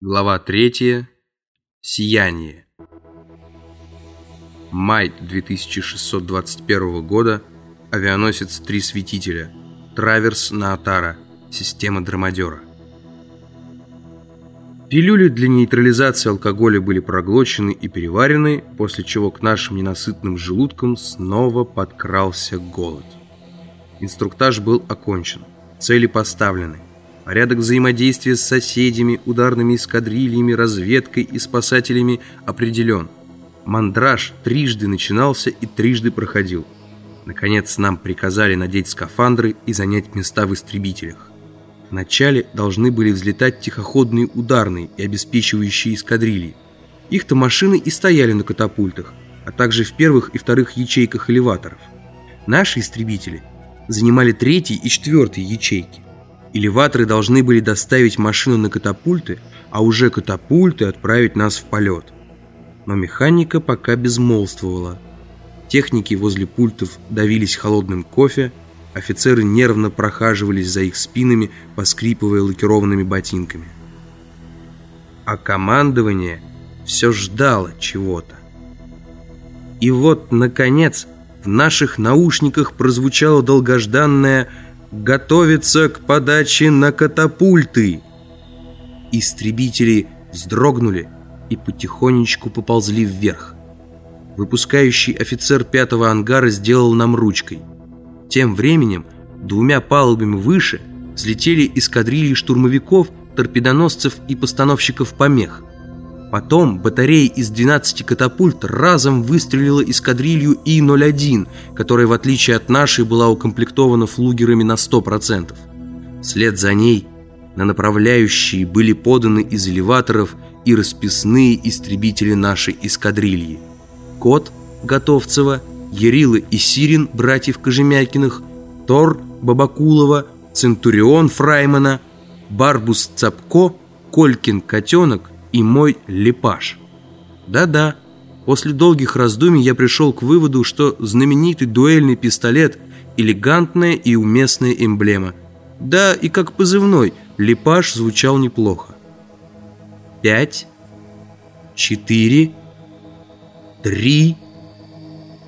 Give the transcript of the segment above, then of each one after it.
Глава 3. Сияние. Май 2621 года. Авианосец «Три светителя». Траверс на Атара. Система Драмадера. Пилюли для нейтрализации алкоголя были проглочены и переварены, после чего к нашим ненасытным желудкам снова подкрался голод. Инструктаж был окончен. Цели поставлены. Порядок взаимодействия с соседями, ударными эскадрильями, разведкой и спасателями определен. Мандраж трижды начинался и трижды проходил. Наконец нам приказали надеть скафандры и занять места в истребителях. Вначале должны были взлетать тихоходные ударные и обеспечивающие эскадрильи. Их-то машины и стояли на катапультах, а также в первых и вторых ячейках элеваторов. Наши истребители занимали третий и четвертый ячейки. Элеваторы должны были доставить машину на катапульты, а уже катапульты отправить нас в полет. Но механика пока безмолвствовала. Техники возле пультов давились холодным кофе, офицеры нервно прохаживались за их спинами, поскрипывая лакированными ботинками. А командование все ждало чего-то. И вот, наконец, в наших наушниках прозвучало долгожданное готовится к подаче на катапульты. Истребители вздрогнули и потихонечку поползли вверх. Выпускающий офицер пятого ангара сделал нам ручкой. Тем временем двумя палубами выше взлетели эскадрильи штурмовиков, торпедоносцев и постановщиков помех. Потом батарея из 12 катапульт разом выстрелила эскадрилью И-01, которая, в отличие от нашей, была укомплектована флугерами на 100%. Вслед за ней на направляющие были поданы из элеваторов и расписные истребители нашей эскадрильи. Кот Готовцева, Ярила и Сирин, братьев Кожемякиных, Тор Бабакулова, Центурион Фраймана, Барбус Цапко, Колькин Котенок – и мой лепаш. Да-да, после долгих раздумий я пришел к выводу, что знаменитый дуэльный пистолет – элегантная и уместная эмблема. Да, и как позывной, лепаш звучал неплохо. Пять, четыре, три,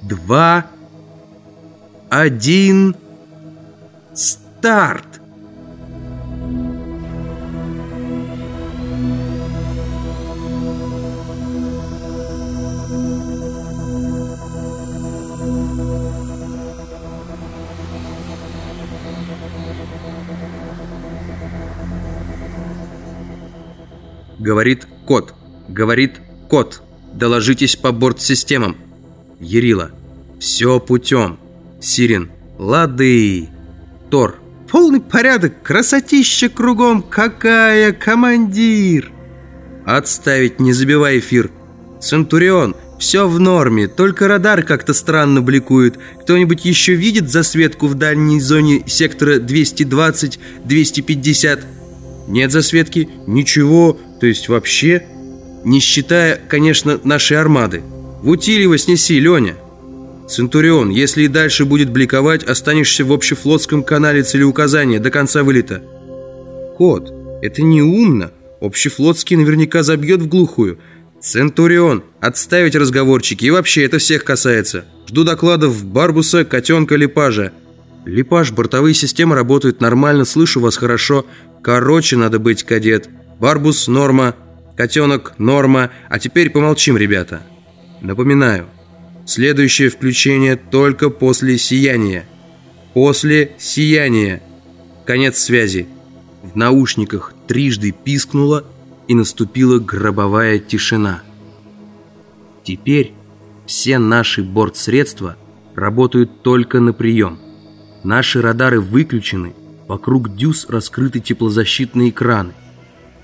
два, один, старт! Говорит кот. Говорит кот. Доложитесь по бортсистемам. Ярила. Все путем. Сирин. Лады. Тор. Полный порядок, красотища кругом. Какая, командир? Отставить, не забивай эфир. Центурион. Все в норме, только радар как-то странно бликует. Кто-нибудь еще видит засветку в дальней зоне сектора 220-250? Нет засветки? Ничего. То есть вообще, не считая, конечно, нашей армады. В Утильево снеси, Леня. Центурион, если и дальше будет бликовать, останешься в общефлотском канале целеуказания до конца вылета. Кот, это не умно. Общефлотский наверняка забьет в глухую. Центурион, отставить разговорчики. И вообще, это всех касается. Жду докладов Барбуса, Котенка, Липажа. Липаж, бортовые системы работают нормально, слышу вас хорошо. Короче, надо быть, кадет. Барбус – норма, котенок – норма. А теперь помолчим, ребята. Напоминаю, следующее включение только после сияния. После сияния. Конец связи. В наушниках трижды пискнуло, и наступила гробовая тишина. Теперь все наши бортсредства работают только на прием. Наши радары выключены, вокруг дюз раскрыты теплозащитные экраны.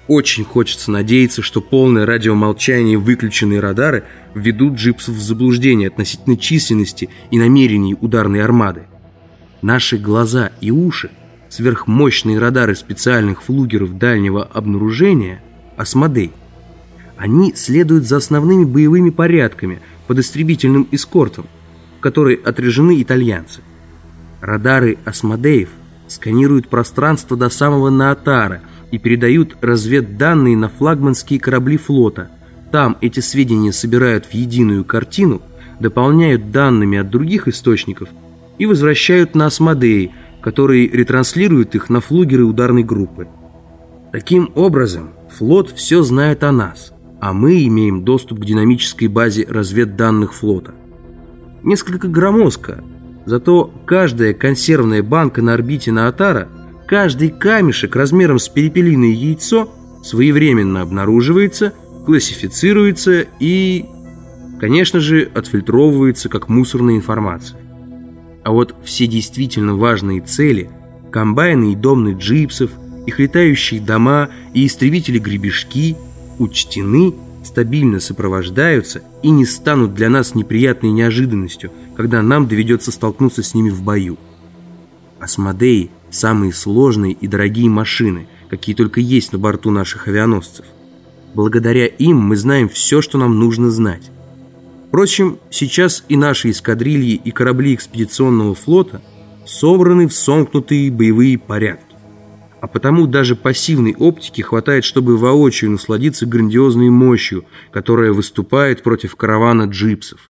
Очень хочется надеяться, что полное радиомолчание и выключенные радары введут джипсов в заблуждение относительно численности и намерений ударной армады. Наши глаза и уши, сверхмощные радары специальных флугеров дальнего обнаружения, «Осмодей», они следуют за основными боевыми порядками под истребительным эскортом, в который отряжены итальянцы. Радары «Осмодеев» сканируют пространство до самого Наатара – и передают разведданные на флагманские корабли флота. Там эти сведения собирают в единую картину, дополняют данными от других источников и возвращают на Асмодеи, которые ретранслируют их на флугеры ударной группы. Таким образом, флот все знает о нас, а мы имеем доступ к динамической базе разведданных флота. Несколько громоздко, зато каждая консервная банка на орбите Наатара, каждый камешек размером с перепелиное яйцо своевременно обнаруживается, классифицируется и, конечно же, отфильтровывается как мусорная информация. А вот все действительно важные цели – комбайны и домны джипсов, их летающие дома и истребители-гребешки – учтены, стабильно сопровождаются и не станут для нас неприятной неожиданностью, когда нам доведется столкнуться с ними в бою. Асмодеи – самые сложные и дорогие машины, какие только есть на борту наших авианосцев. Благодаря им мы знаем все, что нам нужно знать. Впрочем, сейчас и наши эскадрильи и корабли экспедиционного флота собраны в сомкнутые боевые порядки а потому даже пассивной оптики хватает, чтобы воочию насладиться грандиозной мощью, которая выступает против каравана джипсов.